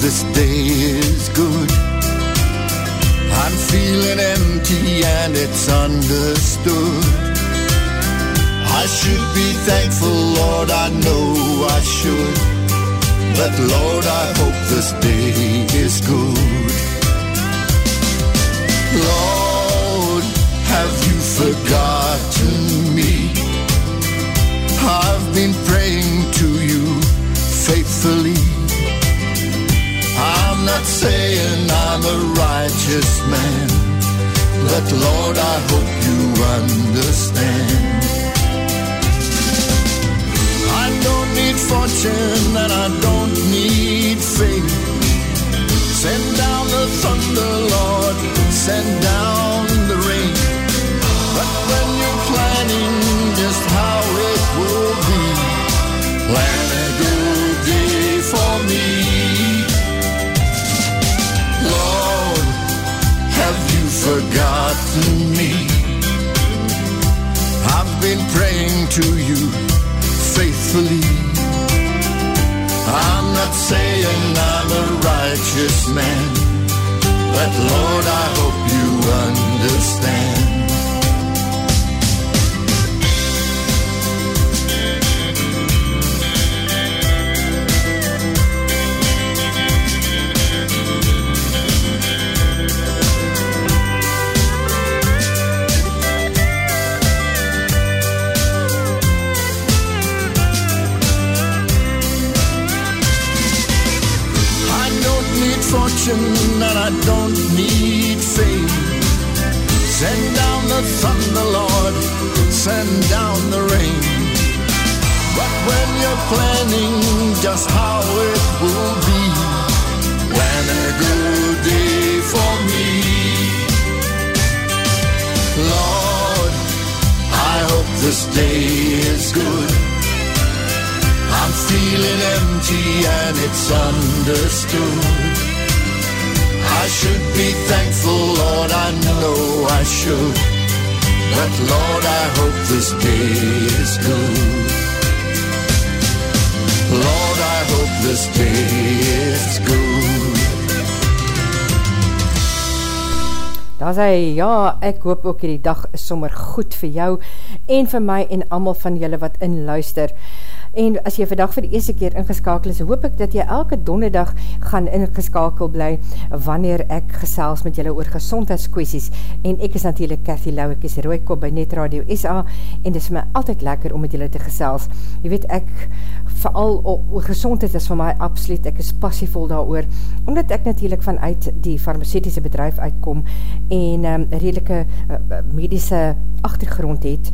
this day is good. I'm feeling empty and it's understood. I should be thankful, Lord, I know I should. But Lord, I hope this day is good. Lord, have you forgotten me? I've been praying to you faithfully not saying I'm a righteous man, but Lord, I hope you understand. I don't need fortune and I don't need fame. Send down the thunder, Lord, send forgotten me. I've been praying to you faithfully. I'm not saying I'm a righteous man, but Lord, I hope you understand. Don't need fame. Send down the thunder, Lord, send down the rain. But when you're planning just how it will be, plan a good day for me. Lord, I hope this day is good. I'm feeling empty and it's understood. Should be thankful, Lord, I know I should. But Lord, I hope this day is good. Lord, I hope this day is good. Daar sê, ja, ek hoop ook die dag is sommer goed vir jou en vir my en amal van julle wat inluister. En as jy vandag vir die eerste keer ingeskakel is, hoop ek dat jy elke donderdag gaan ingeskakel bly wanneer ek gesels met julle oor gezondheidskwesties. En ek is natuurlijk Cathy Lau, ek is Rooikop by Net Radio SA en dit is my altyd lekker om met julle te gesels. Jy weet, ek vooral oor gezondheid is vir my absoluut, ek is passievol daar oor, omdat ek natuurlijk vanuit die farmaceutische bedrijf uitkom en um, redelike uh, medische achtergrond het,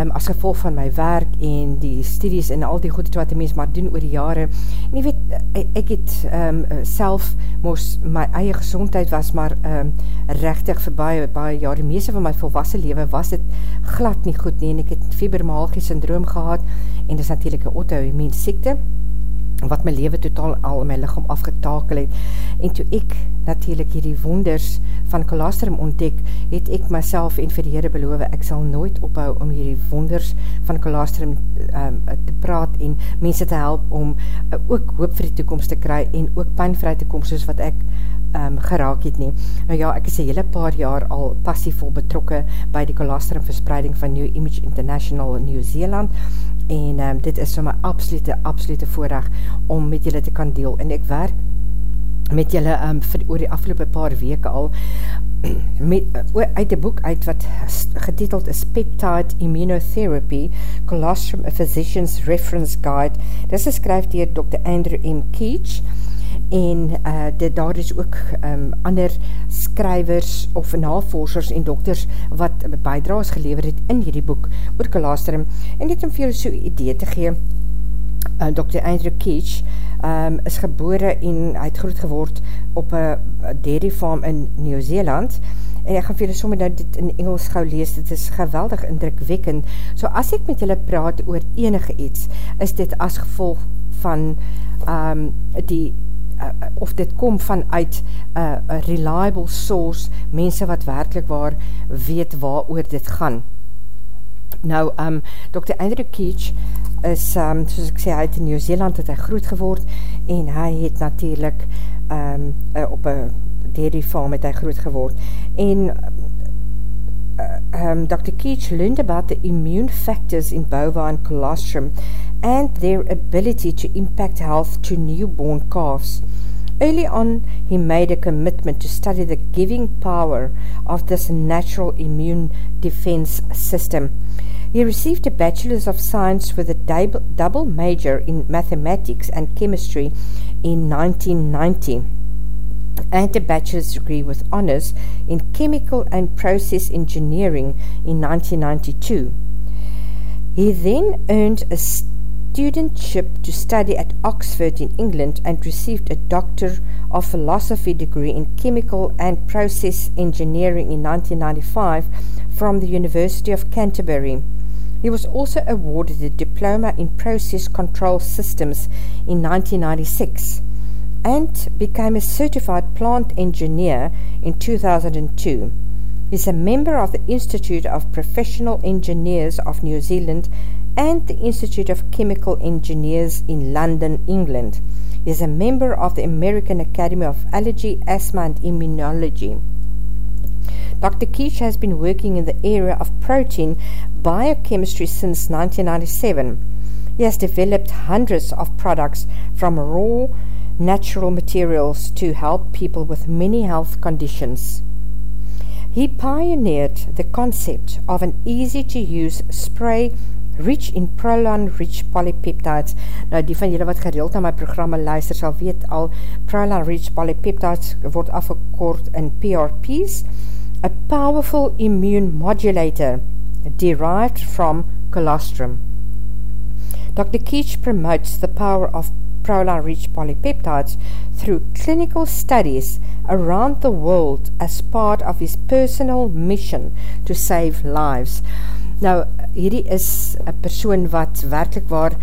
um, as gevolg van my werk en die studies en al die goede wat die mens maar doen oor die jare. En jy weet, ek, ek het um, self, moos my eie gezondheid was maar um, rechtig vir baie, baie jaar. Die meeste van my volwassen leven was het glad nie goed nie en ek het fibromyalgie syndroom gehad en dit is natuurlijk een auto-immune siekte wat my leven totaal al my lichaam afgetakel het. En toe ek natuurlijk hierdie wonders van kolostrum ontdek, het ek myself en vir die Heere beloof, ek sal nooit ophou om hierdie wonders van kolostrum um, te praat en mense te help om uh, ook hoop vir die toekomst te kry en ook pijnvrij te kom, soos wat ek um, geraak het nie. Nou ja, ek is een hele paar jaar al passievol betrokke by die colostrum verspreiding van New Image International in Nieuw-Zeeland en um, dit is vir my absolute, absolute voorrecht om met julle te kan deel en ek werk met julle um, vir, oor die afgelopen paar weke al met, uh, uit die boek uit wat getiteld is Peptide Immunotherapy Colostrum A Physician's Reference Guide dit is geskryf dier Dr. Andrew M. Keech en uh, dit, daar is ook um, ander skrywers of navorsers en dokters wat bijdraas gelever het in hierdie boek oor colostrum. En dit om vir julle so idee te gee uh, Dr. Andrew Keech um, is gebore en hy het groot geword op een dairy farm in Nieuw-Zeeland. En ek gaan vir julle sommer nou dit in Engels gauw lees, dit is geweldig indrukwekkend, so as ek met julle praat oor enige iets, is dit as gevolg van um, die uh, of dit kom vanuit uh, a reliable source, mense wat werkelijk waar weet waar oor dit gaan. Nou, um, Dr. Andrew Keech is, um, soos ek sê, het in Nieuw-Zeeland het hy groot geword en hy het natuurlijk um, uh, op een dairy farm het hy groot geword. En uh, um, Dr. Keech learned about the immune factors in bovine colostrum and their ability to impact health to newborn calves. Early on, he made a commitment to study the giving power of this natural immune defense system. He received a Bachelor's of Science with a double major in mathematics and chemistry in 1990 and a bachelor's degree with honors in chemical and process engineering in 1992. He then earned a studentship to study at Oxford in England and received a Doctor of Philosophy degree in Chemical and Process Engineering in 1995 from the University of Canterbury. He was also awarded a Diploma in Process Control Systems in 1996 and became a certified plant engineer in 2002. He is a member of the Institute of Professional Engineers of New Zealand and the Institute of Chemical Engineers in London, England. He is a member of the American Academy of Allergy, Asthma and Immunology. Dr. Keech has been working in the area of protein biochemistry since 1997. He has developed hundreds of products from raw natural materials to help people with many health conditions. He pioneered the concept of an easy-to-use spray rich in proline-rich polypeptides. Nou, die van julle wat gedeeld aan my programme luister sal weet al, proline-rich polypeptides word afgekort in PRPs, a powerful immune modulator derived from colostrum. Dr. Keech promotes the power of proline-rich polypeptides through clinical studies around the world as part of his personal mission to save lives. Nou, hierdie is een persoon wat werkelijk waar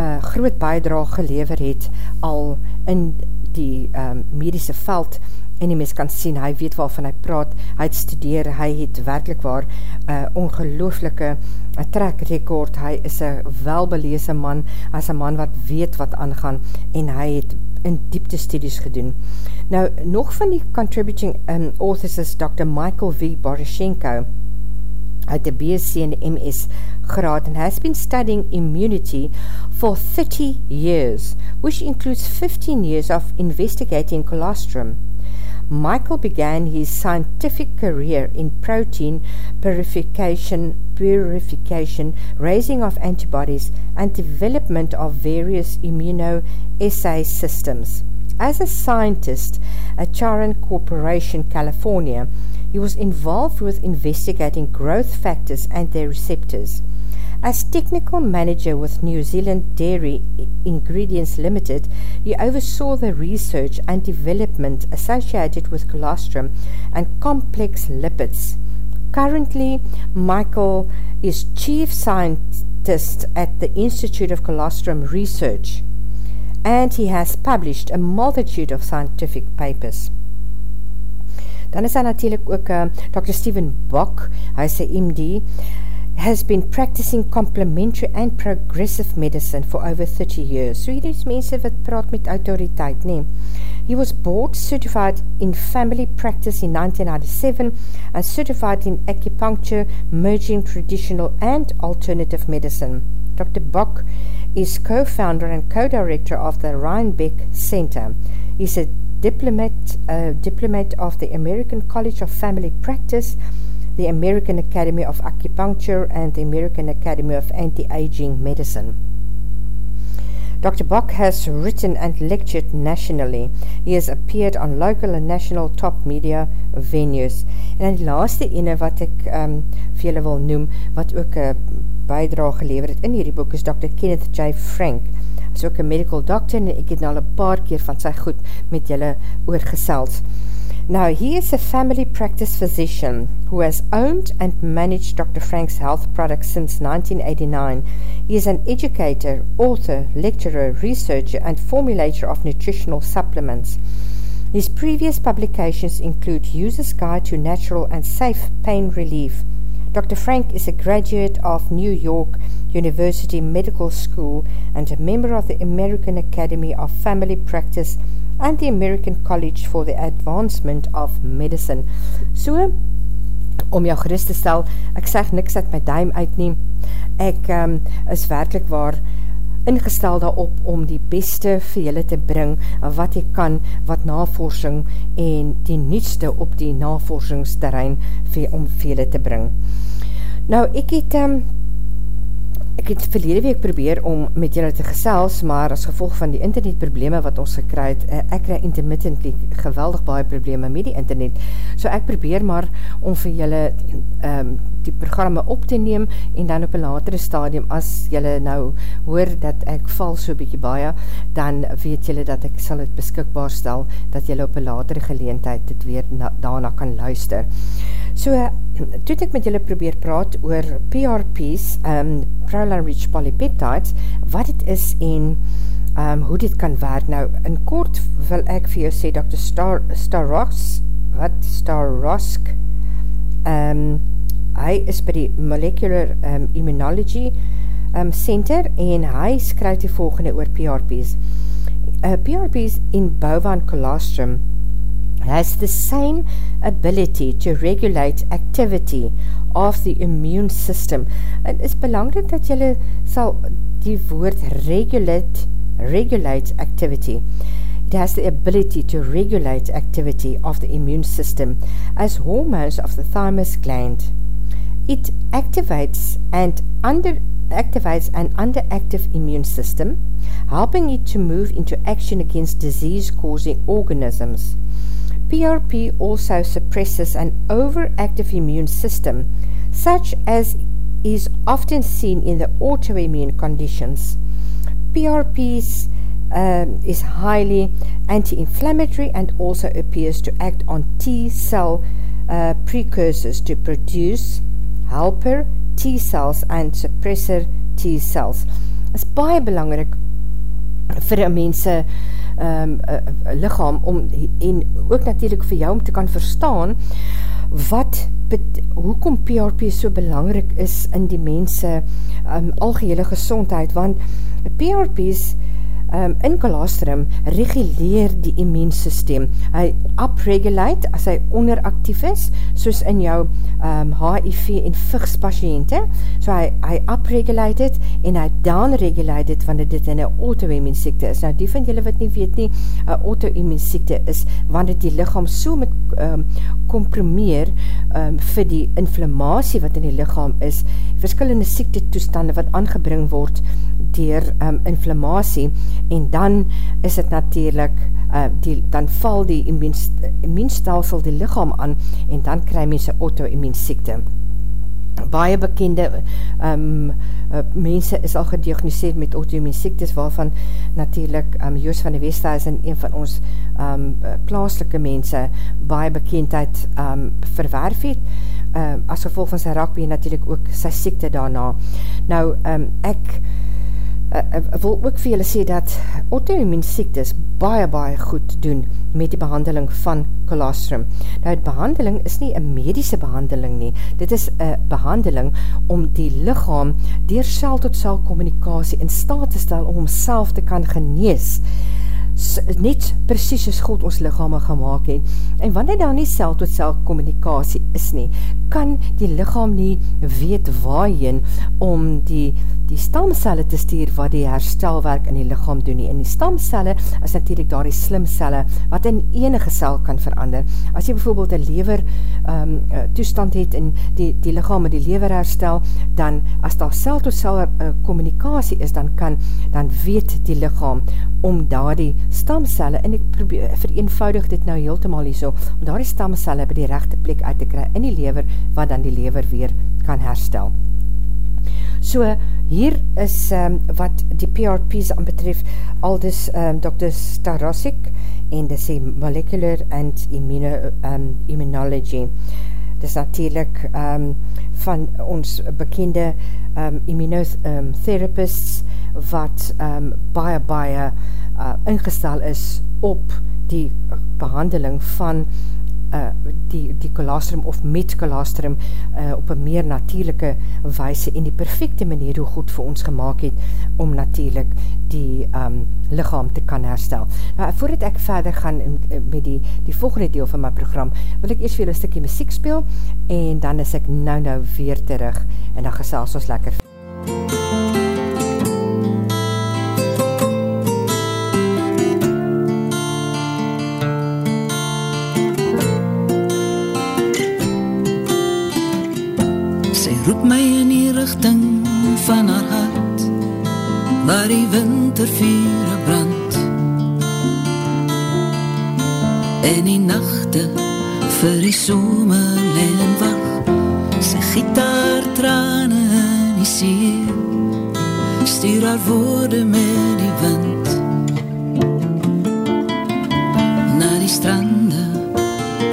uh, groot bijdrage gelever het al in die um, medische veld en die mens kan sien, hy weet waarvan hy praat, hy het studeer, hy het werkelijk waar uh, ongelooflike uh, track record, hy is een welbeleese man, is een man wat weet wat aangaan, en hy het in diepte studies gedoen. Nou, nog van die contributing um, authors is Dr. Michael V. Borishenko, uit the BSc en MS graad and has been studying immunity for 30 years, which includes 15 years of investigating colostrum. Michael began his scientific career in protein purification, purification, raising of antibodies, and development of various immunoassay systems. As a scientist at Charan Corporation, California, he was involved with investigating growth factors and their receptors. As technical manager with New Zealand Dairy Ingredients Limited, he oversaw the research and development associated with colostrum and complex lipids. Currently, Michael is chief scientist at the Institute of Colostrum Research, and he has published a multitude of scientific papers. Dan is daar natuurlijk ook uh, Dr. Stephen Bok, hy is een MD. has been practicing complementary and progressive medicine for over 30 years. So hier is mense wat praat met autoriteit, nee. He was board certified in family practice in 1997 and certified in acupuncture, merging traditional and alternative medicine. Dr. Bock is co-founder and co-director of the Rhinebeck Center. He's a diplomat, uh, diplomat of the American College of Family Practice, the American Academy of Acupuncture, and the American Academy of Anti-Aging Medicine. Dr. Bock has written and lectured nationally. He has appeared on local and national top media venues. En die laaste ene wat ek um, vir julle wil noem, wat ook een bijdrage gelever het in hierdie boek, is Dr. Kenneth J. Frank. Is ook een medical doctor en ek het nou al een paar keer van sy goed met julle oorgesels. Now, he is a family practice physician who has owned and managed Dr. Frank's health products since 1989. He is an educator, author, lecturer, researcher, and formulator of nutritional supplements. His previous publications include User's Guide to Natural and Safe Pain Relief. Dr. Frank is a graduate of New York University Medical School and a member of the American Academy of Family Practice and the American College for the Advancement of Medicine. So, om jou gerust te stel, ek sê niks uit my duim uitneem. Ek um, is werkelijk waar ingestel daarop om die beste vir julle te bring wat jy kan, wat navorsing en die nietste op die navorsingsterrein vir, om vir julle te bring. Nou, ek het um, Ek het verlede week probeer om met julle te gesels, maar as gevolg van die internetprobleme wat ons gekry het, eh, ek kry intermittently geweldig baie probleme met die internet. So ek probeer maar om vir julle um, die programme op te neem en dan op een latere stadium, as julle nou hoor dat ek val so bykie baie, dan weet julle dat ek sal het beskikbaar stel, dat julle op een latere geleentheid dit weer na, daarna kan luister. So, toe ek met julle probeer praat oor PRP's, um, Proline Rich Polypeptides, wat dit is en um, hoe dit kan werk. Nou, in kort wil ek vir jou sê, Dr. Star, Starosk, wat? Starosk, um, hy is by die Molecular um, Immunology um, Center en hy skryf die volgende oor PRP's. Uh, PRP's in bovine colostrum has the same ability to regulate activity of the immune system. En is belangrijk dat jylle sal die woord regulate, regulate activity. It has the ability to regulate activity of the immune system as hormones of the thymus gland. It activates and under activates an underactive immune system, helping it to move into action against disease-causing organisms. PRP also suppresses an overactive immune system, such as is often seen in the autoimmune conditions. PRP's um, is highly anti-inflammatory and also appears to act on T cell uh, precursors to produce helper T cells and suppressor T cells. Dit is baie belangrik vir mense um, uh, lichaam om, en ook natuurlijk vir jou om te kan verstaan wat, bet, hoekom PRP so belangrik is in die mense um, algehele gezondheid, want PRP's um, in colostrum reguleer die immuunsysteem. Hy upregulate as hy onderactief is, soos in jou um, HIV en VIGS patiënte. So hy, hy upregulate het en hy downregulate het wanneer dit in een auto-immuunsiekte is. Nou die van julle wat nie weet nie, een auto-immuunsiekte is wanneer die lichaam so met um, compromeer um, vir die inflammatie wat in die lichaam is, verskillende siekte toestande wat aangebring word dier um, inflammatie en dan is het natuurlijk, uh, die, dan val die immuunstelsel die lichaam aan en dan kry mense auto-immuunsiekte. Baie bekende um, uh, mense is al gediagnoseerd met auto-immuunsiektes waarvan natuurlijk um, Joos van die Westhuis en een van ons um, plaaslike mense baie bekendheid um, verwerf het. Uh, as gevolg van sy rakbeen natuurlijk ook sy siekte daarna. Nou, um, ek uh, wil ook vir julle sê dat autoimmune siektes baie baie goed doen met die behandeling van colostrum. Nou die behandeling is nie 'n mediese behandeling nie. Dit is 'n behandeling om die liggaam deur sel tot sel kommunikasie in staat te stel om homself te kan genees net precies as God ons lichame gemaakt het. En wanneer daar nie sel tot sel communicatie is nie, kan die lichaam nie weet waarheen om die, die stamcelle te stuur wat die herstelwerk in die lichaam doen nie. En die stamcelle is natuurlijk daar die slimcelle wat in enige cel kan verander. As jy bijvoorbeeld een lever um, toestand het en die, die lichaam met die lever herstel, dan as daar sel tot sel uh, communicatie is, dan kan, dan weet die lichaam om daar die stamcelle, en ek probeer, vereenvoudig dit nou heeltemaal hier so, om daar die stamcelle by die rechte plek uit te kry in die lever, wat dan die lever weer kan herstel. So, hier is um, wat die PRP's aan betref, al dis um, Dr. Starosik, en dis die Molecular and Immuno, um, Immunology. Dis natuurlijk um, van ons bekende um, immunotherapists, wat um, baie, baie uh, ingestel is op die behandeling van uh, die, die colostrum of met colostrum uh, op een meer natuurlijke wijse en die perfecte manier hoe goed vir ons gemaakt het om natuurlijk die um, lichaam te kan herstel. Nou, voordat ek verder gaan met die, die volgende deel van my program, wil ek eerst vir julle een stukje muziek speel en dan is ek nou nou weer terug en dan gesels ons lekker. MUZIEK richting van haar hart waar die winterviere brand. En die nachte vir die somer leen wacht sy gitaar trane in die see stuur haar woorde met die wind. Na die strande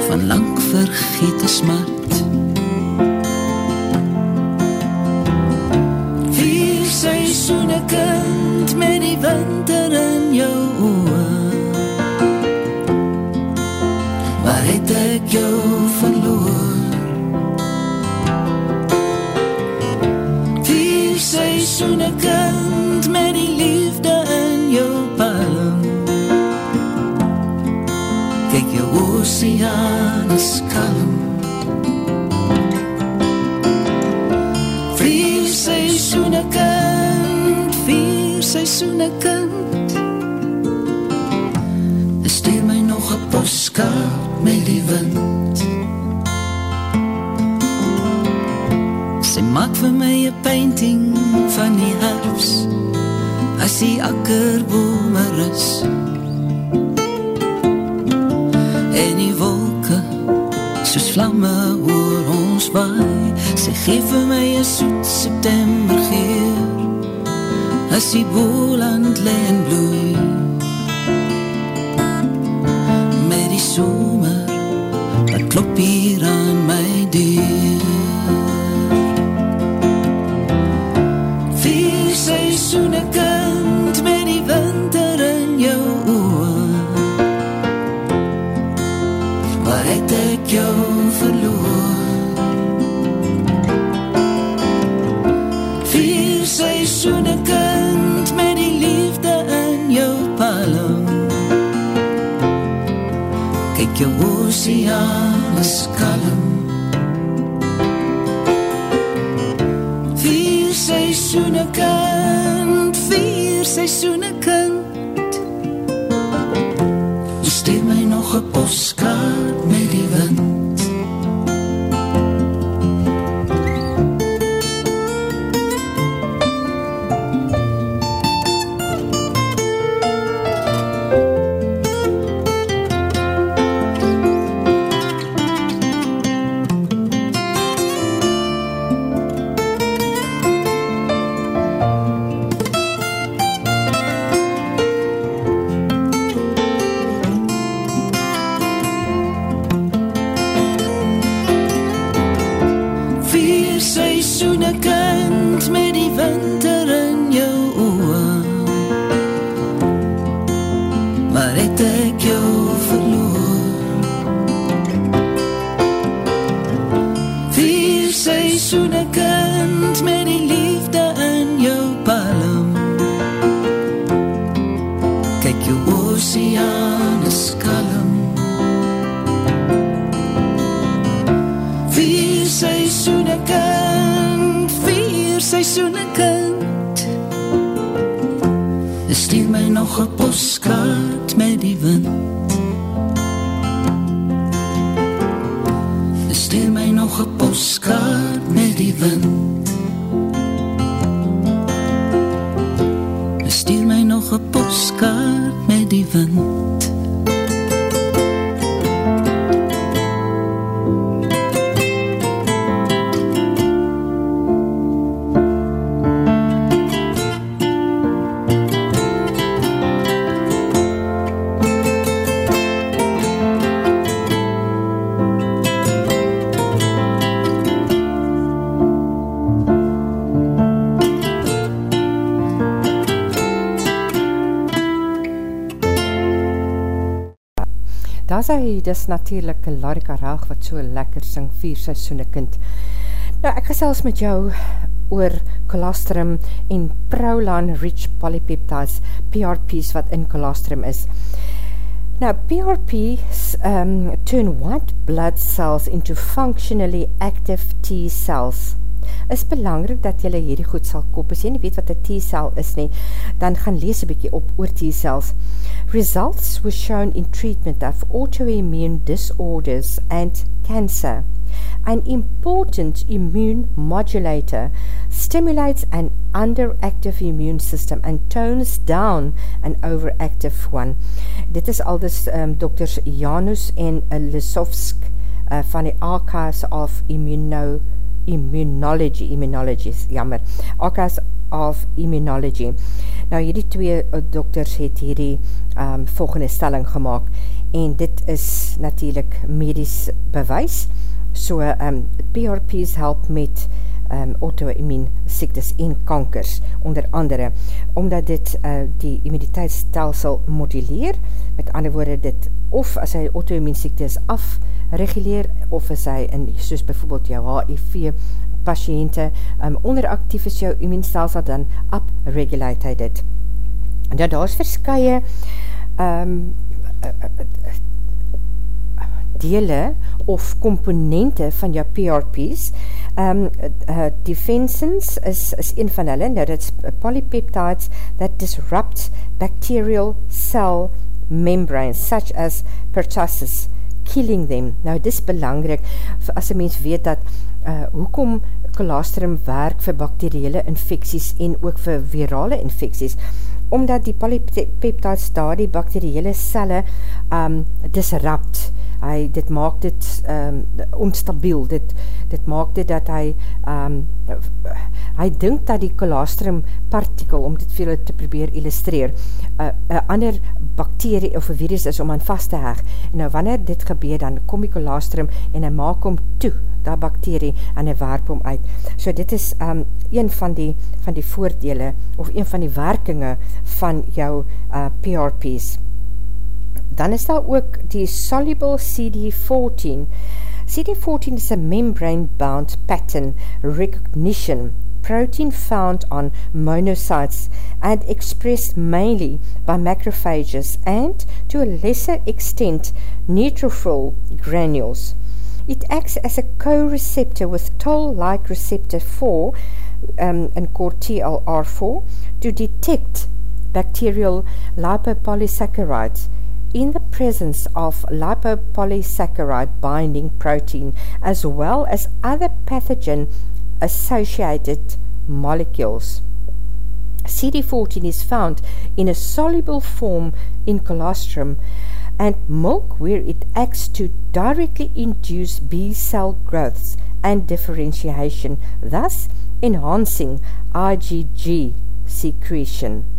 van lang vergete smart kind met die winter in jou oor Waar het ek jou verloor? Vier seisoene kind met die liefde in jou palm. Kijk jou oceaan seisoene kind Stuur my nog een postkaart met die wind Sy maak vir my een painting van die herfst. As die akkerbome ris En die wolke soos vlamme oor ons waai. Sy geef vir my een soet september die boeland leen bloei. Met die somer wat klop hier aan my deur. Vier seisoene kind met die winter in jou oor. Waar het ek jou verloor? Vier seisoene kind jou oceaan is kalm Vier seisoene kind, vier seisoene kind. Stuur my nog een postkaart met die wind postkaart met die wind. Stuur my nog een postkaart met die wind Is hy, dis natuurlijk Larika Raag wat so lekker sing, vier seisoene kind. Nou, ek gesels met jou oor colostrum en Prolan Rich Polypeptides, PRP's wat in colostrum is. Now, PRP's um, turn white blood cells into functionally active T cells is belangrik dat jylle hierdie goed sal koop. As jy nie weet wat een T-cell is nie, dan gaan lees een bykie op oor T-cells. Results were shown in treatment of autoimmune disorders and cancer. An important immune modulator stimulates an underactive immune system and tones down an overactive one. Dit is aldus um, dokters Janus en Lisovsk uh, van die Archives of Immunology Immunology, Immunology, jammer, Archives of Immunology. Nou, hierdie twee uh, dokters het hierdie um, volgende stelling gemaakt, en dit is natuurlijk medisch bewys, so um, PRP's help met um, auto-immune siektes en kankers, onder andere, omdat dit uh, die immuniteitsstelsel moduleer, met ander woorde dit, of as hy auto-immune siektes afreguleer, of as hy in, soos bijvoorbeeld jou HIV patiënte, um, onderactief is jou immuunstelsel, dan upregulate hy dit. Dan daar is verskye um, dele of komponente van jou PRP's. Um, uh, defensins is, is een van hulle, nou dit is polypeptides that disrupt bacterial cell membranes, such as pertussis, killing them. Nou, dit is belangrijk, as een mens weet dat, uh, hoekom colostrum werk vir bacteriële infecties en ook vir virale infecties, omdat die polypeptides daar die bacteriële celle um, disrupt, hy, dit maak dit um, onstabiel, dit, dit maak dit dat hy, um, hy dink dat die colostrum partikel, om dit vir te probeer illustreer, een uh, ander bakterie of virus is om aan vast te heg. En nou wanneer dit gebeur, dan kom die colostrum en hy maak hom toe, dat bakterie, en hy werp hom uit. So dit is um, een van die, van die voordele, of een van die werkinge van jou uh, PRP's. Dan is daar ook die soluble CD14. CD14 is a membrane-bound pattern recognition protein found on monocytes and expressed mainly by macrophages and, to a lesser extent, neutrophil granules. It acts as a co-receptor with toll-like receptor 4 um, and called TLR4 to detect bacterial lipopolysaccharides in the presence of lipopolysaccharide binding protein as well as other pathogen associated molecules. CD14 is found in a soluble form in colostrum and milk where it acts to directly induce B-cell growths and differentiation, thus enhancing IgG secretion.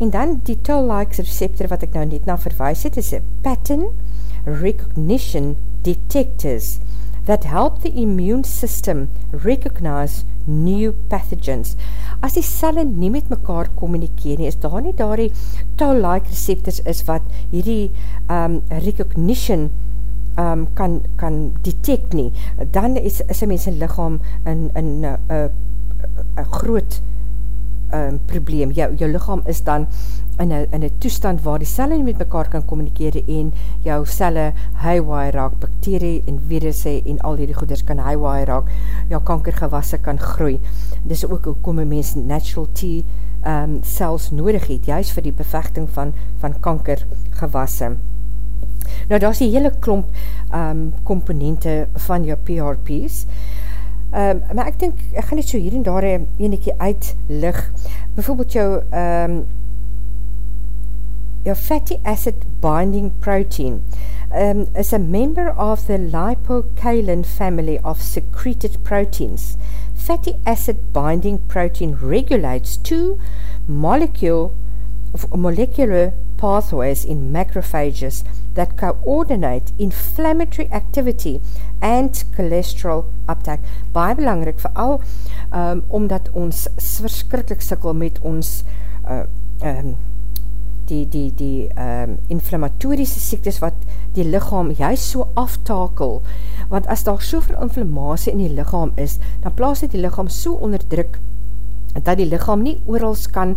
En dan die toll-like receptor wat ek nou net na verwijs het, is a pattern recognition detectors that help the immune system recognize new pathogens. As die celle nie met mekaar communikeer nie, is daar nie daar die toll-like receptors is wat hierdie um, recognition um, kan, kan detect nie, dan is, is een mens in lichaam in, in uh, uh, uh, groot um, probleem. Jou, jou lichaam is dan in een, in een toestand waar die cellen met mekaar kan communikeer en jou cellen highwire raak, bacterie en virusse en al die goeders kan highwire raak, jou kankergewasse kan groei. Dis ook hoe kom mens natural T um, cells nodig het, juist vir die bevechting van, van kankergewasse. Nou, daar is die hele klomp um, komponente van jou PRP's, Um, maar ek dink, ek gaan net so hier en daar een enekie uitlig. Bijvoorbeeld jou, um, jou fatty acid binding protein um, is a member of the lipocalin family of secreted proteins. Fatty acid binding protein regulates two molecule, molecular pathways in macrophages that coordinate inflammatory activity and cholesterol uptake. Baie belangrik, vooral um, omdat ons verskrikkelijk sikkel met ons uh, um, die, die, die um, inflammatorische siektes wat die lichaam juist so aftakel. Want as daar soveel inflammatie in die lichaam is, dan plaas dit die lichaam so onder druk dat die lichaam nie oorals kan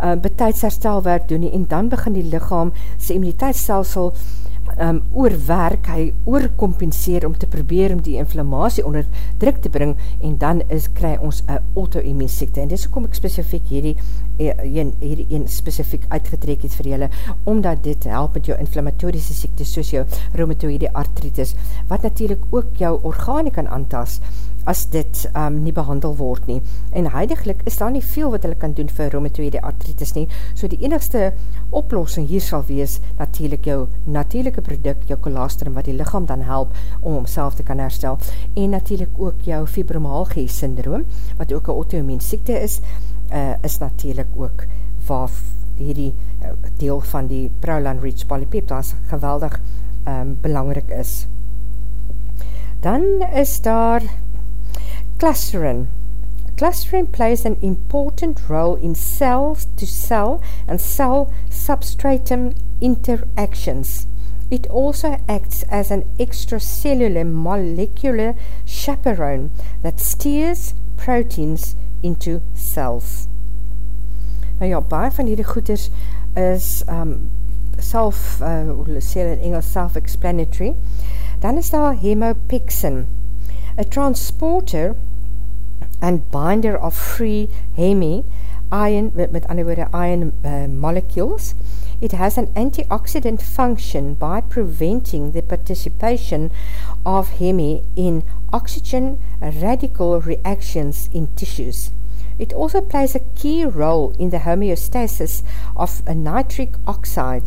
uh, betijdsherstelwerk doen nie, en dan begin die lichaam sy immuniteitsstelsel um, oorwerk, hy oorkompenseer om te probeer om die inflammatie onder druk te bring, en dan is, kry ons een auto-immuunsiekte, en dis kom ek specifiek hierdie, eh, een, hierdie een specifiek uitgetrek het vir julle, omdat dit help met jou inflammatorische siekte, soos jou rheumatoïde artritis, wat natuurlijk ook jou organe kan aantas, as dit um, nie behandel word nie. En huidiglik is daar nie veel wat hulle kan doen vir rheumatoïde artritis nie, so die enigste oplossing hier sal wees natuurlijk jou natuurlijke product, jou colostrum, wat die lichaam dan help om homself te kan herstel, en natuurlijk ook jou fibromalgie syndroom, wat ook een autoimmune siekte is, uh, is natuurlijk ook waar hierdie uh, deel van die Prowland Reach polypeptase geweldig um, belangrik is. Dan is daar Clusterin. Clusterin plays an important role in cell-to-cell and cell-substratum interactions. It also acts as an extracellular molecular chaperone that steers proteins into cells. Nou ja, baie van hierdie goeders is um, self, uh, hoe sê in Engels, self-explanatory. Dan is daar hemopexin. A transporter and binder of free hemi, iron, met ander woorde iron uh, molecules. It has an antioxidant function by preventing the participation of hemi in oxygen radical reactions in tissues. It also plays a key role in the homeostasis of a nitric oxide.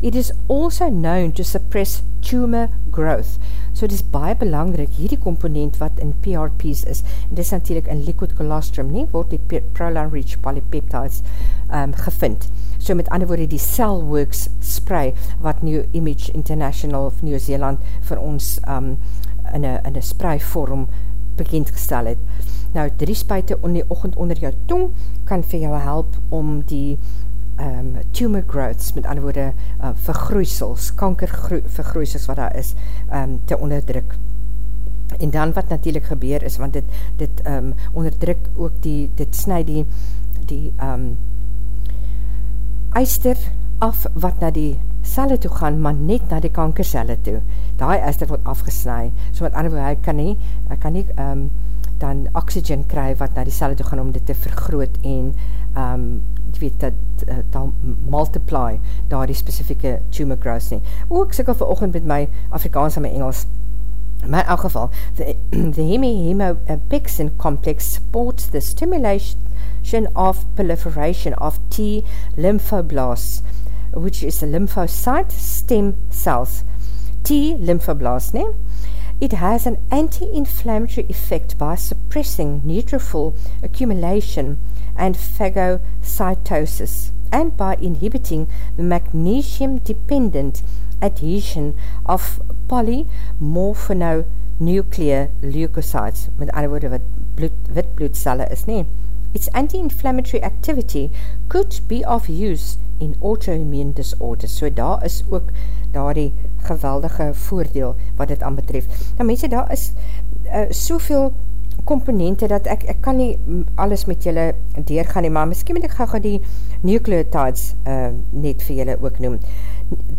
It is also known to suppress tumor growth. So dit is baie belangrik, hierdie komponent wat in PRP's is, en dit is natuurlijk in liquid colostrum nie, word die Proline-rich polypeptides um, gevind. So met ander woorde, die Cellworks spray, wat New Image International of New Zealand vir ons um, in een spray vorm bekendgestel het. Nou, drie spuite in die ochend onder jou tong, kan vir jou help om die um, tumor growths, met ander woorde uh, vergroeisels, kankervergroeisels wat daar is, um, te onderdruk. En dan wat natuurlijk gebeur is, want dit, dit um, onderdruk ook die, dit snij die, die um, eister af wat na die celle toe gaan, maar net na die kankercelle toe. Daai eister word afgesnij, so met ander woorde, hy kan nie, hy kan nie um, dan oxygen kry wat na die celle toe gaan om dit te vergroot en um, weet dat uh, dan multiply daar die specifieke tumor growth nie. Ook sikkel vir ochend met my Afrikaans en my Engels. My elk geval, the, the hemihemopexin complex supports the stimulation of proliferation of T lymphoblasts, which is the lymphocyte stem cells. T lymphoblasts, ne? It has an anti-inflammatory effect by suppressing neutrophil accumulation and phagocytosis, and by inhibiting the magnesium-dependent adhesion of polymorphinonucleases nuclear leukocytes, met ander woorde wat bloed, wit bloedcelle is nie. Its anti-inflammatory activity could be of use in autoimmune disorders. So daar is ook daar die geweldige voordeel wat dit aan betref. Nou mense, daar is uh, soveel komponente dat ek, ek kan nie alles met julle deurgaan nie, maar miskien moet ek gauw die nucleotides uh, net vir julle ook noem.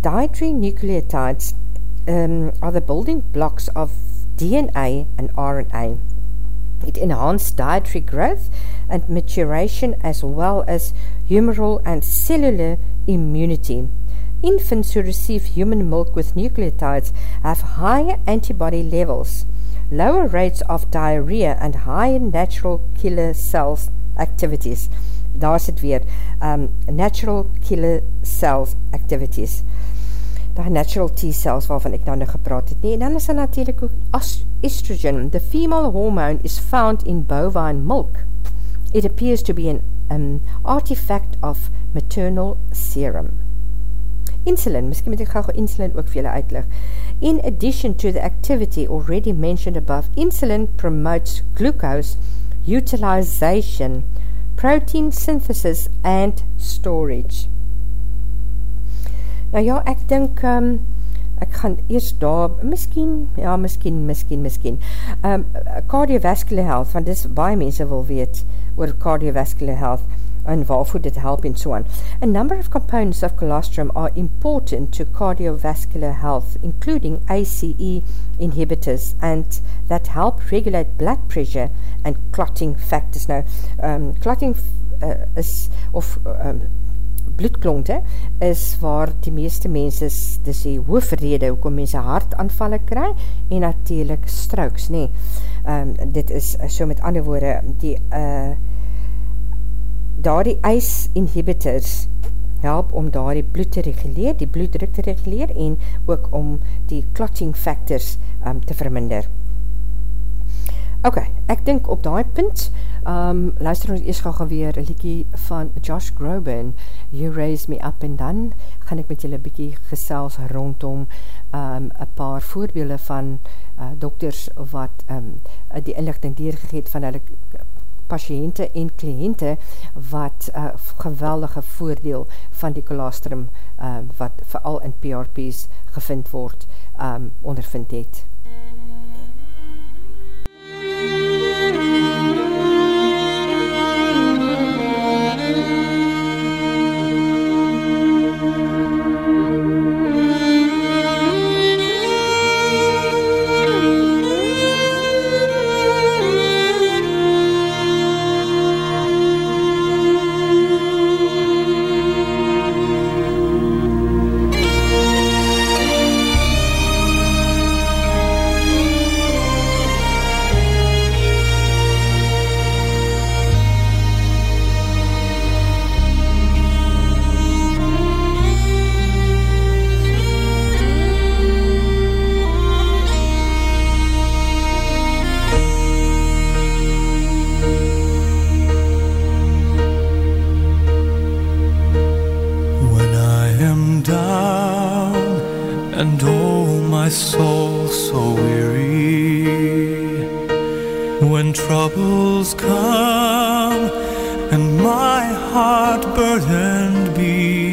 Dietary nucleotides um, are the building blocks of DNA and RNA. It enhanced dietary growth and maturation as well as humoral and cellular immunity. Infants who receive human milk with nucleotides have higher antibody levels, lower rates of diarrhea and higher natural killer cells activities. Daar is het weer, um, natural killer cells activities die natural T-cells waarvan ek nou nou gepraat het nie. En dan is daar natuurlijk ook estrogen. The female hormone is found in bovine milk. It appears to be an um, artifact of maternal serum. Insulin, miskien moet ek gauw insulin ook vir julle uitlig. In addition to the activity already mentioned above, insulin promotes glucose utilization, protein synthesis and storage. Nou ja, ek dink, um, ek gaan eerst daar, miskien, ja, miskien, miskien, miskien, um, cardiovascular health, want dis baie mense wil weet oor cardiovascular health, and waarvoor dit help and so on. A number of components of colostrum are important to cardiovascular health, including ACE inhibitors, and that help regulate blood pressure and clotting factors. Now, um, clotting uh, is, of um, bloedklonte is waar die meeste mense dis die hoofrede hoekom mense hartaanvalle kry en natuurlijk strokes nie. Um, dit is so met ander woorde die uh, daar die ice inhibitors help om daar die bloed te reguleer, die bloeddruk te reguleer en ook om die clotting factors um, te verminder. Ok, ek dink op die punt, um, luister ons eers gauw weer een liekie van Josh Groban, You Raise Me Up, en dan gaan ek met julle bykie gesels rondom um, een paar voorbeelde van uh, dokters wat um, die inlichting deurgegeet van hulle patiënte en kliënte wat uh, geweldige voordeel van die kolostrum um, wat vooral in PRP's gevind word, um, ondervind het. and oh my soul so weary when troubles come and my heart burdened be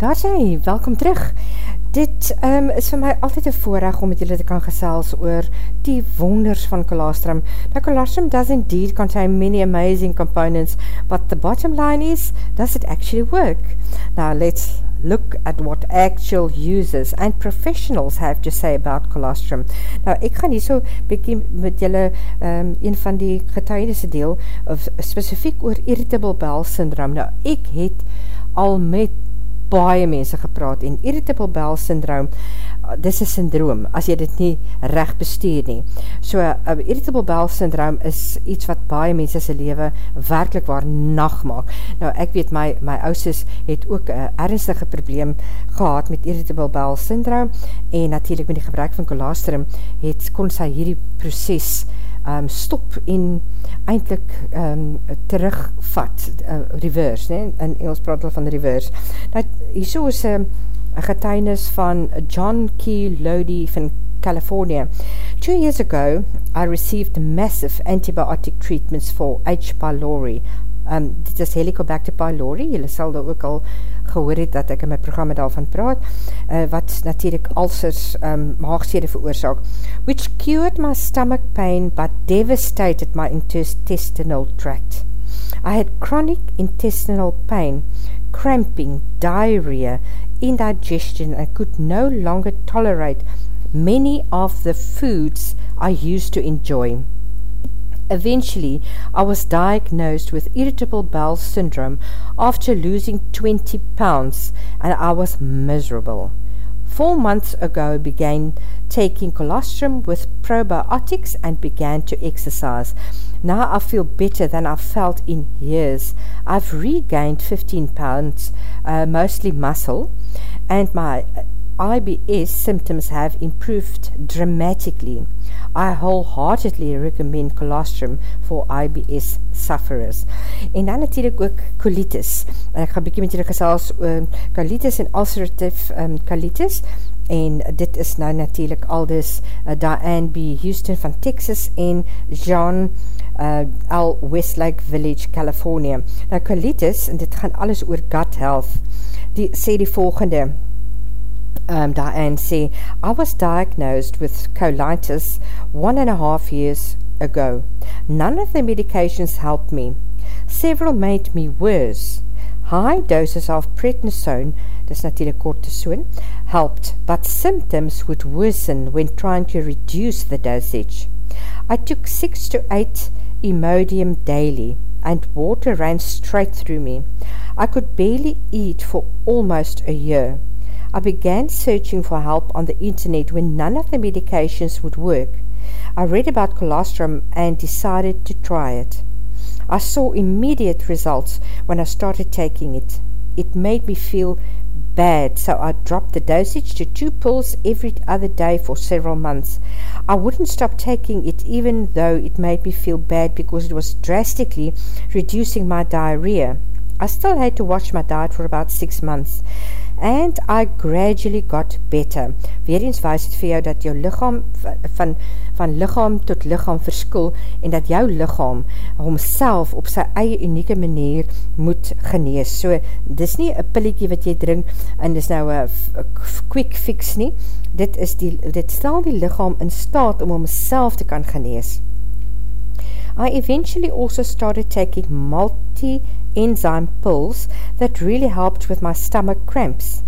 Daar sê, welkom terug. Dit um, is vir my altyd een voorrecht om met julle te kan gesels oor die wonders van colostrum. Now, colostrum does indeed contain many amazing components, but the bottom line is, does it actually work? Now, let's look at what actual users and professionals have to say about colostrum. Nou, ek gaan hier so bykie met julle um, een van die getuienisse deel, of specifiek oor irritable bowel syndrome. Nou, ek het al met baie mense gepraat en irritable bowel syndroom dis een syndroom as jy dit nie recht bestuur nie. So, uh, irritable bowel syndroom is iets wat baie mense sy leven werkelijk waar nacht maak. Nou, ek weet, my, my ousis het ook een ernstige probleem gehad met irritable bowel syndroom en natuurlijk met die gebruik van colostrum het, kon sy hierdie proces um, stop en eindelijk um, terugvat, uh, reverse, nee? in Engels praat van reverse. Nou, hier so is een uh, getuinis van John Key Lodi van California. Two years ago, I received massive antibiotic treatments for H. pylori. Um, dit is Helicobacter pylori, jylle sal daar ook al gehoor het dat ek in my programma daarvan praat, uh, wat natuurlijk ulcers, um, maagsede veroorzaak, which cured my stomach pain but devastated my intestinal tract. I had chronic intestinal pain, cramping, diarrhea, indigestion, and could no longer tolerate many of the foods I used to enjoy. Eventually, I was diagnosed with irritable bowel syndrome after losing 20 pounds and I was miserable. Four months ago began taking colostrum with probiotics and began to exercise. Now I feel better than I've felt in years. I've regained 15 pounds, uh, mostly muscle, and my IBS symptoms have improved dramatically. I wholeheartedly recommend colostrum for IBS sufferers. En dan natuurlijk ook colitis. En ek gaan bykie met julle gesels um, colitis en ulcerative um, colitis. En dit is nou natuurlijk aldus uh, Diane B. Houston van Texas en John uh, L. Westlake Village, California. Nou colitis, en dit gaan alles oor gut health, die sê die volgende, um, Diane say, I was diagnosed with colitis one and a half years ago. None of the medications helped me. Several made me worse. High doses of prednisone, dis natuurlijk cortisone, helped, but symptoms would worsen when trying to reduce the dosage. I took six to eight Imodium daily, and water ran straight through me. I could barely eat for almost a year. I began searching for help on the internet when none of the medications would work. I read about colostrum and decided to try it. I saw immediate results when I started taking it. It made me feel bad, so I dropped the dosage to two pills every other day for several months. I wouldn't stop taking it even though it made me feel bad because it was drastically reducing my diarrhea. I still had to watch my diet for about six months. And I gradually got better. Weer eens wees het vir jou dat jou lichaam van, van lichaam tot lichaam verskil en dat jou lichaam homself op sy eie unieke manier moet genees. So, dis nie een pilliekie wat jy drink en dis nou een quick fix nie. Dit, is die, dit stel die lichaam in staat om homself te kan genees. I eventually also started taking multi enzyme pills that really helped with my stomach cramps.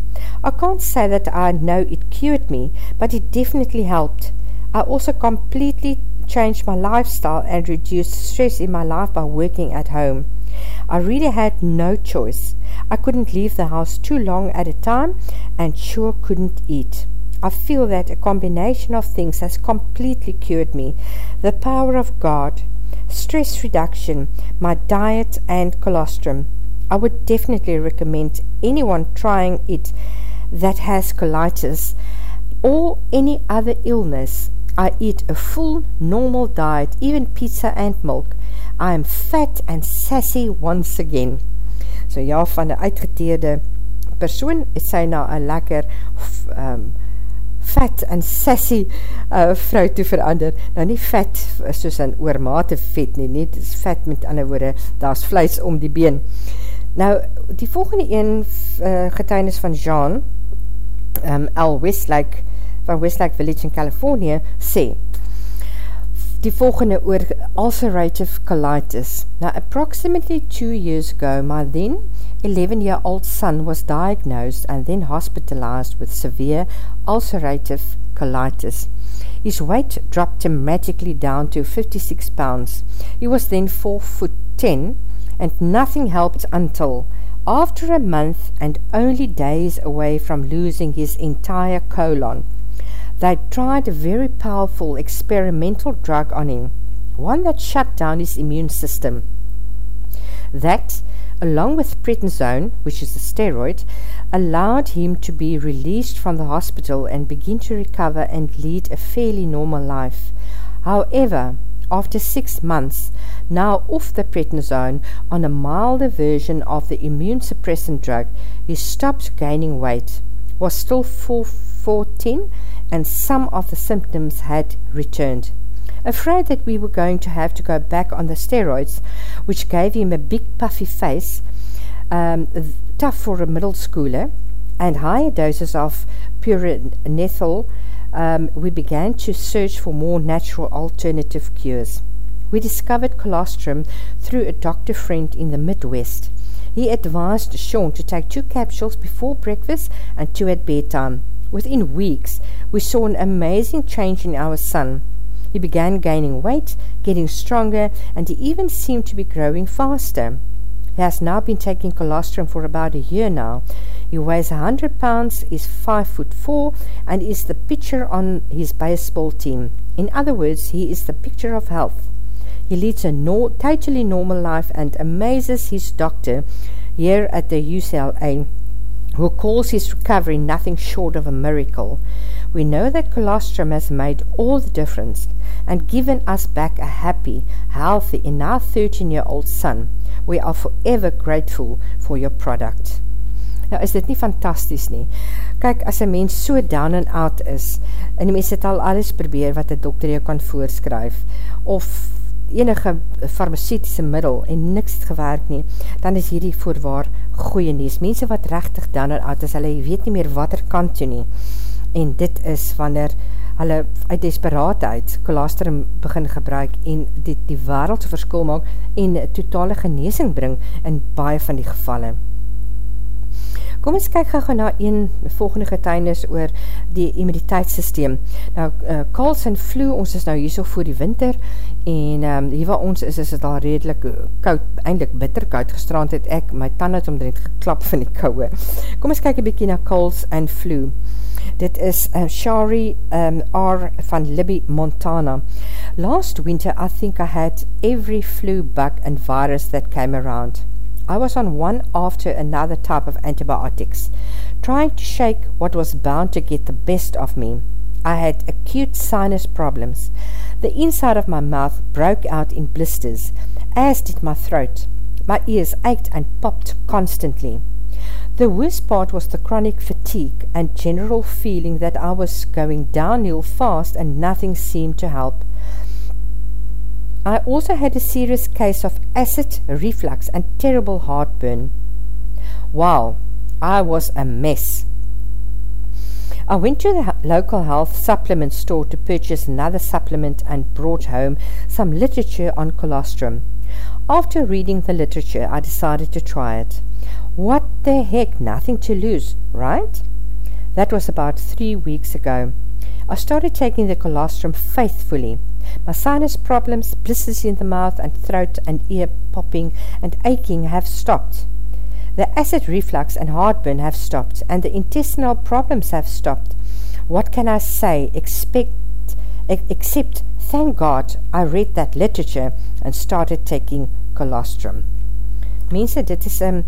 I can't say that I know it cured me, but it definitely helped. I also completely changed my lifestyle and reduced stress in my life by working at home. I really had no choice. I couldn't leave the house too long at a time and sure couldn't eat. I feel that a combination of things has completely cured me. The power of God, stress reduction, my diet and colostrum. I would definitely recommend anyone trying it that has colitis or any other illness. I eat a full, normal diet, even pizza and milk. I am fat and sassy once again. So ja, van die uitgeteerde persoon is sy na een lekker um, vet en sassy uh, vrou toe verander. Nou nie vet soos een oormate vet nie, nie, dit is vet met ander woorde, daar is vlees om die been. Nou, die volgende een uh, getuinis van Jean, um, L. Westlake, van Westlake Village in California, sê, die volgende oor ulcerative colitis. Now, approximately two years ago, my then 11-year-old son was diagnosed and then hospitalized with severe ulcerative colitis. His weight dropped dramatically down to 56 pounds. He was then 4 foot 10 and nothing helped until after a month and only days away from losing his entire colon. They tried a very powerful experimental drug on him, one that shut down his immune system. That, along with prednisone, which is a steroid, allowed him to be released from the hospital and begin to recover and lead a fairly normal life. However, after six months, now off the prednisone on a milder version of the immune suppressant drug, he stopped gaining weight, was still 4, 14 and some of the symptoms had returned. Afraid that we were going to have to go back on the steroids, which gave him a big puffy face, um, tough for a middle schooler, and higher doses of pyranethyl, um, we began to search for more natural alternative cures. We discovered colostrum through a doctor friend in the Midwest. He advised Sean to take two capsules before breakfast and two at bedtime. Within weeks, we saw an amazing change in our son. He began gaining weight, getting stronger, and he even seemed to be growing faster. He has now been taking colostrum for about a year now. He weighs 100 pounds, is 5 foot 4, and is the pitcher on his baseball team. In other words, he is the picture of health. He leads a no, totally normal life and amazes his doctor here at the UCLA who calls his recovery nothing short of a miracle. We know that colostrum has made all the difference and given us back a happy, healthy, and now 13-year-old son. We are forever grateful for your product. Nou is dit nie fantasties nie. Kyk, as een mens so down and out is, en die mens het al alles probeer wat die dokter jou kan voorskryf, of enige farmaceutiese middel en niks gewerk nie, dan is hierdie voorwaar goeie nies. Mense wat rechtig dan uit is, hulle weet nie meer wat er kan toe nie. En dit is wanneer hulle uit desperaatheid kolostrum begin gebruik en die, die wereld verskil maak en totale geneesing bring in baie van die gevalle. Kom ons kyk gauw na een volgende getuinis oor die immuniteitssysteem. Nou, uh, kals en flu, ons is nou hier so voor die winter, en um, hier waar ons is, is het al redelijk koud, eindelijk bitter koud, gestrand het ek, my tand het omdreend geklap van die kouwe. Kom ons kyk een bykie na kals en flu. Dit is uh, Shari um, R. van Libby, Montana. Last winter, I think I had every flu bug and virus that came around. I was on one after another type of antibiotics, trying to shake what was bound to get the best of me. I had acute sinus problems. The inside of my mouth broke out in blisters, as did my throat. My ears ached and popped constantly. The worst part was the chronic fatigue and general feeling that I was going downhill fast and nothing seemed to help. I also had a serious case of acid reflux and terrible heartburn. Wow, I was a mess. I went to the local health supplement store to purchase another supplement and brought home some literature on colostrum. After reading the literature, I decided to try it. What the heck, nothing to lose, right? That was about three weeks ago. I started taking the colostrum faithfully. My sinus problems, blisters in the mouth and throat and ear popping and aching have stopped. The acid reflux and heartburn have stopped, and the intestinal problems have stopped. What can I say expect, except thank God I read that literature and started taking colostrum. Mense, dit is um,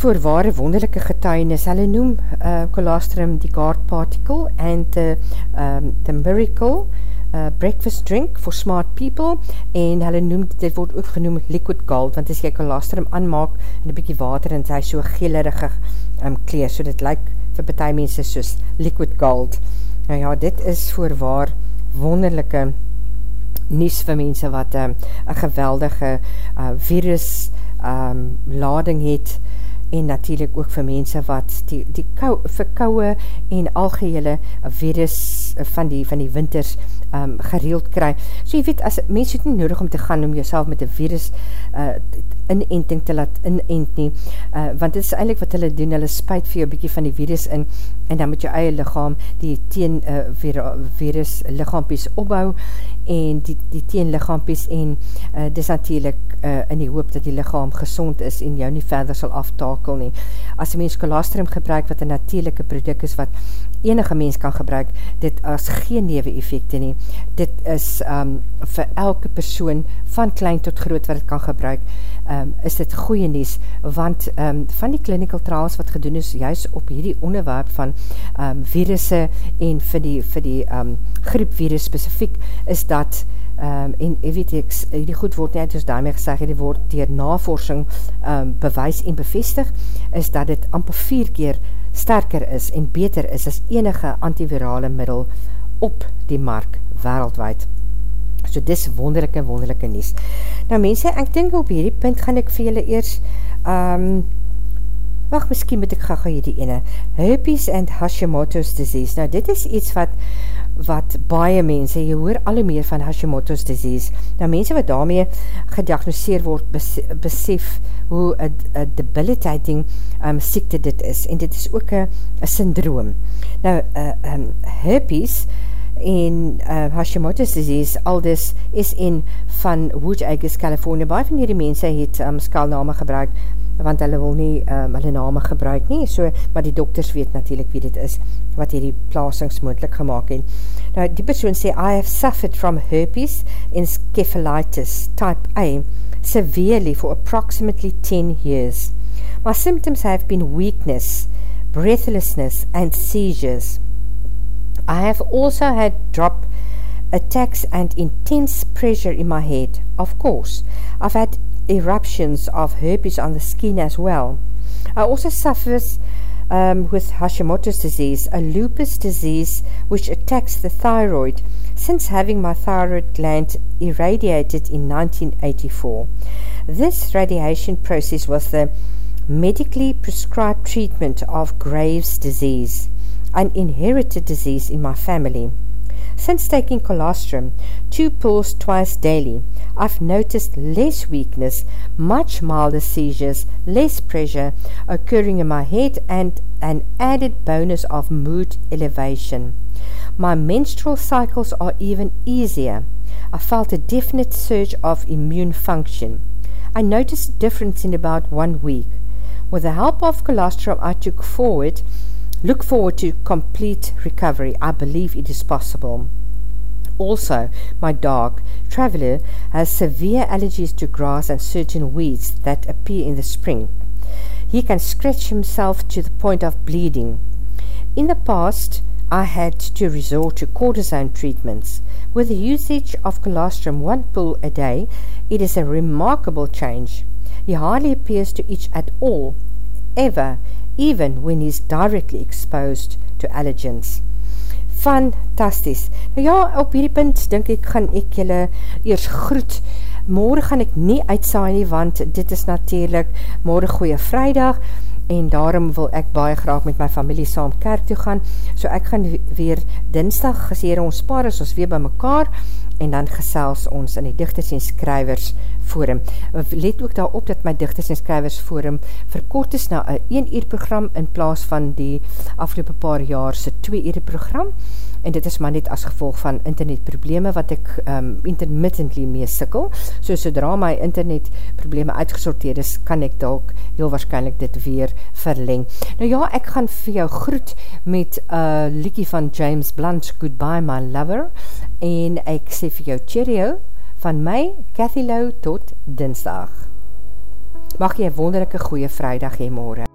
voorware wonderlijke getuinis. Hulle noem uh, colostrum die guard particle and the, um, the miracle uh, breakfast drink for smart people en hulle noem, dit word ook genoem liquid gold, want as jy colostrum aanmaak en een bykie water en hy so geelerige um, kleer, so dit lyk vir betie mense soos liquid gold. Nou ja, dit is voorwaar wonderlijke nies vir mense wat um, een geweldige uh, virus um, lading het en natuurlijk ook vir mense wat die, die kou, verkouwe en algehele virus van die, van die winters um, gereeld kry. So jy weet, as mens het nie nodig om te gaan om jouself met die virus uh, inenting te laat inent nie, uh, want dit is eindelijk wat hulle doen, hulle spuit vir jou bykie van die virus in, en dan moet jou eie lichaam die teen uh, vir, virus lichaampies opbou, en die, die teen lichaampies, en uh, dis natuurlijk uh, in die hoop dat die lichaam gezond is, en jou nie verder sal aftakel nie. As een mens colostrum gebruik, wat een natuurlijke product is, wat enige mens kan gebruik, dit as geen newe effecte nie, dit is um, vir elke persoon van klein tot groot wat het kan gebruik, um, is dit goeie nies, want um, van die clinical trials wat gedoen is, juist op hierdie onderwerp van um, virusse en vir die, vir die um, griepvirus specifiek, is dat Um, en weet ek, die goed word net soos daarmee gesê, die word dier navorsing um, bewys en bevestig, is dat dit amper vier keer sterker is en beter is as enige antivirale middel op die mark wereldwijd. So dis wonderlijke, wonderlijke nies. Nou mense, ek dink op hierdie punt gaan ek vir julle eers, um, wacht, miskien moet ek gaga hierdie ene, herpes and Hashimoto's disease. Nou dit is iets wat, wat baie mense, jy hoor alle meer van Hashimoto's disease. Nou mense wat daarmee gediagnoseer word, besef hoe a, a debilitating um, siekte dit is. En dit is ook een syndroom. Nou, uh, um, herpes, en uh, Hashimoto's disease, al dis is in van Wood Acres, California. Baie van hierdie mense het um, skalname gebruik, want hulle wil nie um, hulle name gebruik nie, so, maar die dokters weet natuurlijk wie dit is, wat hierdie plasings moedlik gemaakt het. Nou, die persoon sê, I have suffered from herpes encephalitis type A severely for approximately 10 years. My symptoms have been weakness, breathlessness, and seizures. I have also had drop attacks and intense pressure in my head. Of course, I've had eruptions of herpes on the skin as well. I also suffer um, with Hashimoto's disease, a lupus disease which attacks the thyroid, since having my thyroid gland irradiated in 1984. This radiation process was the medically prescribed treatment of Graves' disease an inherited disease in my family. Since taking colostrum, two pills twice daily, I've noticed less weakness, much milder seizures, less pressure occurring in my head, and an added bonus of mood elevation. My menstrual cycles are even easier. I felt a definite surge of immune function. I noticed a difference in about one week. With the help of colostrum, I took forward look forward to complete recovery. I believe it is possible. Also, my dog, Traveler, has severe allergies to grass and certain weeds that appear in the spring. He can scratch himself to the point of bleeding. In the past, I had to resort to cortisone treatments. With the usage of colostrum one pill a day, it is a remarkable change. He hardly appears to itch at all, ever, even when he's directly exposed to allergens. Fantasties. Nou ja, op hierdie punt, denk ek, gaan ek julle eers groet. Morgen gaan ek nie uitsaai nie, want dit is natuurlijk morgen goeie vrijdag, en daarom wil ek baie graag met my familie saam kerk toe gaan, so ek gaan weer dinsdag geseer ons paar, as ons weer by mekaar, en dan gesels ons in die dichters en skrywers forum. Let ook daarop dat my Dichters en Skrywers forum verkort is na een 1 uur program in plaas van die afgelopen paar jaar se 2 uur program en dit is maar net as gevolg van internetprobleme wat ek um, intermittently mee sikkel. So sodra my internetprobleme uitgesorteer is, kan ek dalk heel waarschijnlijk dit weer verleng. Nou ja, ek gaan vir jou groet met uh, liekie van James Blunt, Goodbye My Lover, en ek sê vir jou cheerio, van my, Cathy Lou, tot dinsdag. Mag jy wonderlijke goeie vrijdag hee morgen.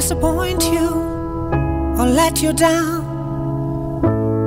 disappoint you or let you down?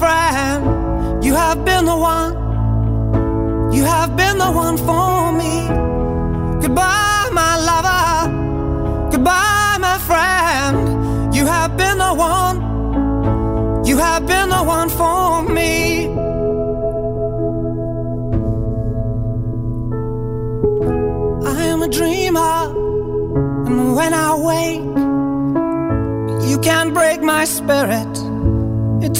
friend. You have been the one. You have been the one for me. Goodbye, my lover. Goodbye, my friend. You have been the one. You have been the one for me. I am a dreamer and when I wake, you can't break my spirit.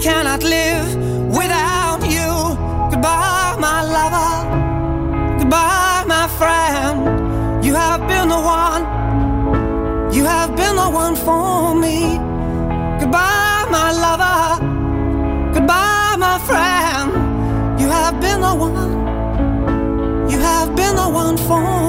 cannot live without you. Goodbye, my lover. Goodbye, my friend. You have been the one. You have been the one for me. Goodbye, my lover. Goodbye, my friend. You have been the one. You have been the one for me.